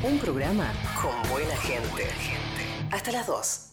Un programa con buena gente. Hasta las 2.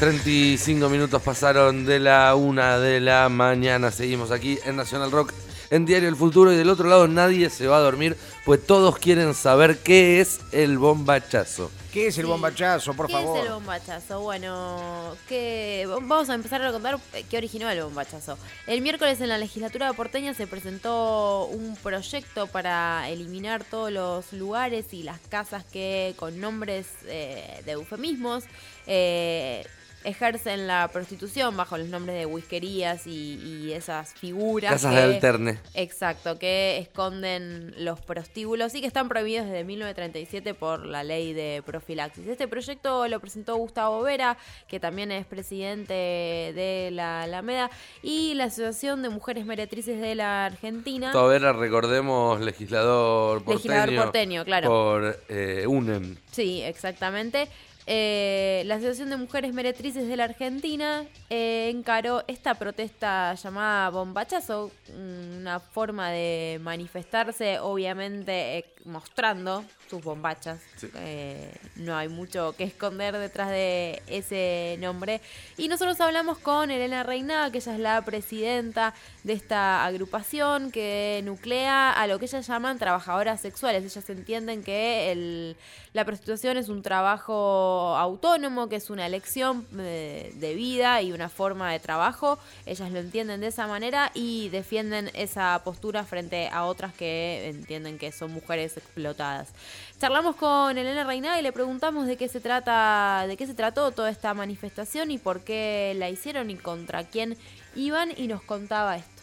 ...35 minutos pasaron de la una de la mañana... ...seguimos aquí en Nacional Rock... ...en Diario El Futuro... ...y del otro lado nadie se va a dormir... ...pues todos quieren saber qué es el bombachazo... ¿Qué es el bombachazo, por ¿Qué favor? es el bombachazo? Bueno, que vamos a empezar a contar qué originó el bombachazo. El miércoles en la legislatura porteña se presentó un proyecto para eliminar todos los lugares y las casas que con nombres eh, de eufemismos eh, ejercen la prostitución bajo los nombres de whiskerías y, y esas figuras. Casas que- de alterne... Exacto, que esconden los prostíbulos y que están prohibidos desde 1937 por la ley de profilaxis. Este proyecto lo presentó Gustavo Vera, que también es presidente de la Alameda, y la Asociación de Mujeres Meretrices de la Argentina. Todavía recordemos legislador porteño... Legislador porteño, claro. Por eh, UNEM... Sí, exactamente. Eh, la Asociación de Mujeres Meretrices de la Argentina eh, encaró esta protesta llamada bombachazo, una forma de manifestarse, obviamente eh, mostrando sus bombachas. Sí. Eh, no hay mucho que esconder detrás de ese nombre. Y nosotros hablamos con Elena Reina, que ella es la presidenta de esta agrupación que nuclea a lo que ellas llaman trabajadoras sexuales. Ellas entienden que el- la prostitución es un trabajo autónomo, que es una elección eh, de vida y una forma de trabajo. Ellas lo entienden de esa manera y defienden esa postura frente a otras que entienden que son mujeres explotadas. Charlamos con Elena Reina y le preguntamos de qué se trata, de qué se trató toda esta manifestación y por qué la hicieron y contra quién iban y nos contaba esto.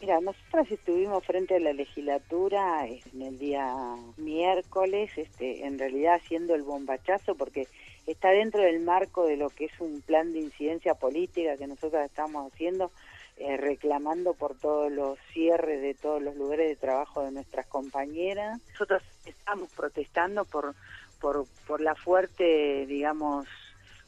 Mira, nosotras estuvimos frente a la legislatura en el día miércoles, este, en realidad haciendo el bombachazo porque está dentro del marco de lo que es un plan de incidencia política que nosotros estamos haciendo, eh, reclamando por todos los cierres de todos los lugares de trabajo de nuestras compañeras. Nosotros estamos protestando por, por, por la fuerte, digamos,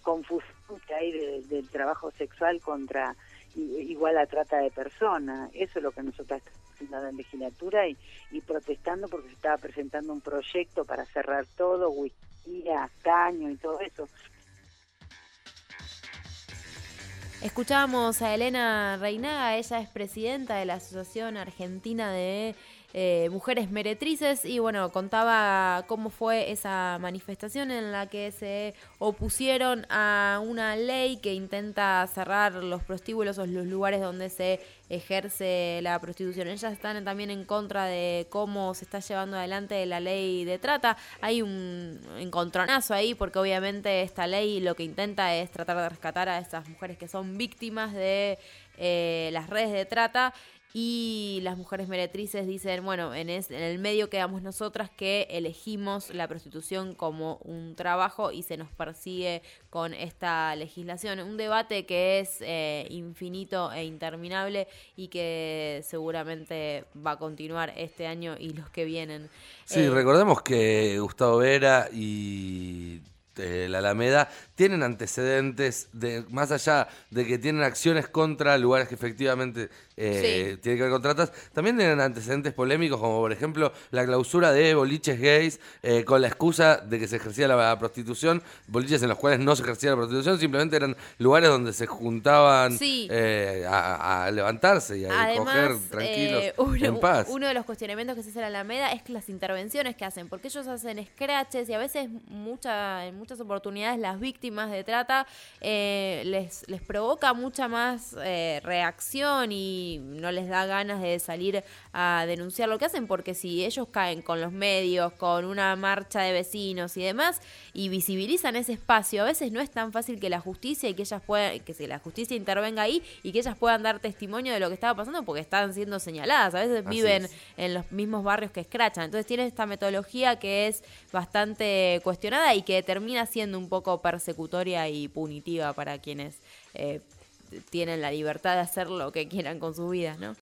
confusión que hay de- del trabajo sexual contra igual a trata de personas. Eso es lo que nosotros estamos haciendo en la legislatura y, y protestando porque se estaba presentando un proyecto para cerrar todo, whisky, caño y todo eso. Escuchábamos a Elena Reinaga, ella es presidenta de la Asociación Argentina de eh, Mujeres Meretrices y bueno, contaba cómo fue esa manifestación en la que se opusieron a una ley que intenta cerrar los prostíbulos o los lugares donde se ejerce la prostitución. Ellas están también en contra de cómo se está llevando adelante la ley de trata. Hay un encontronazo ahí porque obviamente esta ley lo que intenta es tratar de rescatar a esas mujeres que son víctimas de eh, las redes de trata y las mujeres meretrices dicen, bueno, en, es- en el medio quedamos nosotras que elegimos la prostitución como un trabajo y se nos persigue con esta legislación. Un debate que es eh, infinito e interminable y que seguramente va a continuar este año y los que vienen. Sí, Eh, recordemos que Gustavo Vera y eh, la Alameda tienen antecedentes, de más allá de que tienen acciones contra lugares que efectivamente eh, Sí. tienen que ver con tratas, también tienen antecedentes polémicos, como por ejemplo la clausura de boliches gays eh, con la excusa de que se ejercía la prostitución, boliches en los cuales no se ejercía la prostitución, simplemente eran lugares donde se juntaban Sí. eh, a, a levantarse y a coger Además, tranquilos, eh, uno, en paz. uno de los cuestionamientos que se hace en la Alameda es que las intervenciones que hacen, porque ellos hacen scratches y a veces mucha, en muchas oportunidades las víctimas de trata eh, les, les provoca mucha más eh, reacción y no les da ganas de salir a denunciar lo que hacen, porque si ellos caen con los medios, con una marcha de vecinos y demás, y visibilizan ese espacio, a veces no es tan fácil que la justicia y que ellas puedan, que si la justicia intervenga ahí y que ellas puedan dar testimonio de lo que estaba pasando porque están siendo señaladas. A veces Así viven es. en los mismos barrios que escrachan. Entonces tiene esta metodología que es bastante cuestionada y que termina siendo un poco persecutoria y punitiva para quienes eh, tienen la libertad de hacer lo que quieran con sus vidas, ¿no?